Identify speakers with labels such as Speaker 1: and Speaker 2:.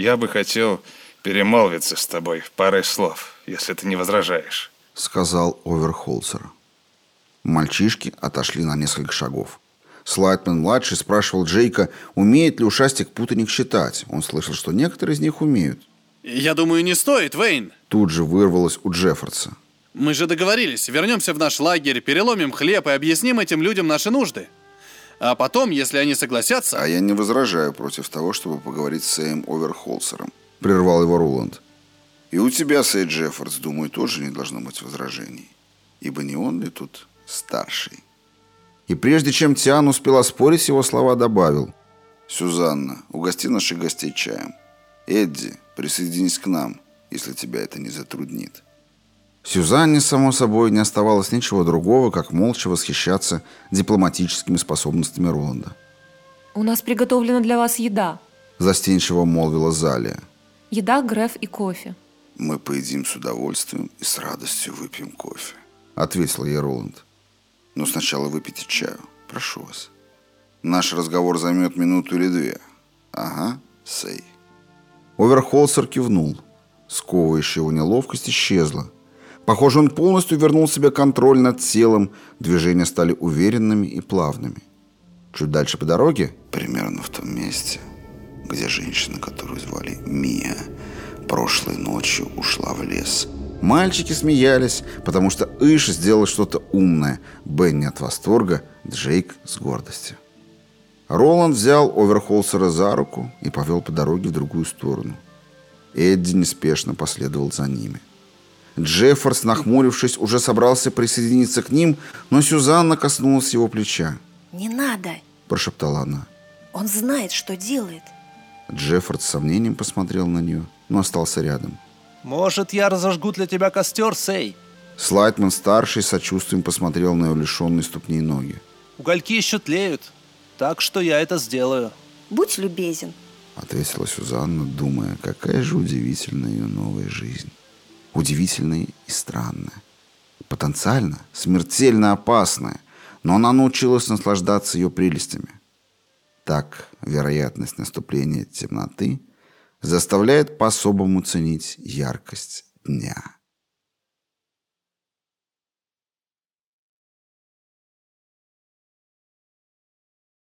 Speaker 1: Я бы хотел перемолвиться с тобой парой слов, если ты не возражаешь», —
Speaker 2: сказал Оверхолцер. Мальчишки отошли на несколько шагов. Слайтман-младший спрашивал Джейка, умеет ли ушастик-путаник считать. Он слышал, что некоторые из них умеют.
Speaker 3: «Я думаю, не стоит, Вейн!»
Speaker 2: Тут же вырвалось у Джеффордса.
Speaker 3: «Мы же договорились, вернемся в наш лагерь, переломим хлеб и объясним этим людям наши нужды. А потом, если они согласятся...»
Speaker 2: «А я не возражаю против того, чтобы поговорить с Сэем Оверхолсером», — прервал его Роланд. «И у тебя, Сэй Джеффордс, думаю, тоже не должно быть возражений. Ибо не он ли тут старший?» И прежде чем Тиан успел оспорить, его слова добавил. «Сюзанна, угости наших гостей чаем. Эдди, присоединись к нам, если тебя это не затруднит». Сюзанне, само собой, не оставалось ничего другого, как молча восхищаться дипломатическими способностями Роланда.
Speaker 4: «У нас приготовлена для вас еда», –
Speaker 2: застенчиво молвила Залия.
Speaker 4: «Еда, Греф и кофе».
Speaker 2: «Мы поедим с удовольствием и с радостью выпьем кофе», – ответил ей Роланд. Но сначала выпейте чаю. Прошу вас. Наш разговор займет минуту или две. Ага, сей. Оверхолсер кивнул. Сковывающая его неловкость исчезла. Похоже, он полностью вернул себе контроль над телом. Движения стали уверенными и плавными. Чуть дальше по дороге, примерно в том месте, где женщина, которую звали Мия, прошлой ночью ушла в лес – Мальчики смеялись, потому что Иш сделал что-то умное. Бенни от восторга, Джейк с гордостью. Роланд взял Оверхолсера за руку и повел по дороге в другую сторону. Эдди неспешно последовал за ними. Джеффорс, нахмурившись, уже собрался присоединиться к ним, но Сюзанна коснулась его плеча.
Speaker 5: «Не надо!»
Speaker 2: – прошептала она.
Speaker 5: «Он знает, что делает!»
Speaker 2: Джеффорд с сомнением посмотрел на нее, но остался рядом.
Speaker 6: Может, я разожгу для тебя костер, Сей?»
Speaker 2: Слайтман-старший сочувствием посмотрел на ее лишенные ступни ноги.
Speaker 6: «Угольки еще тлеют, так что я это сделаю».
Speaker 5: «Будь любезен», —
Speaker 2: ответила Сюзанна, думая, какая же удивительная ее новая жизнь. Удивительная и странная. Потенциально смертельно опасная, но она научилась наслаждаться ее прелестями. Так, вероятность наступления темноты — заставляет по-особому ценить яркость дня.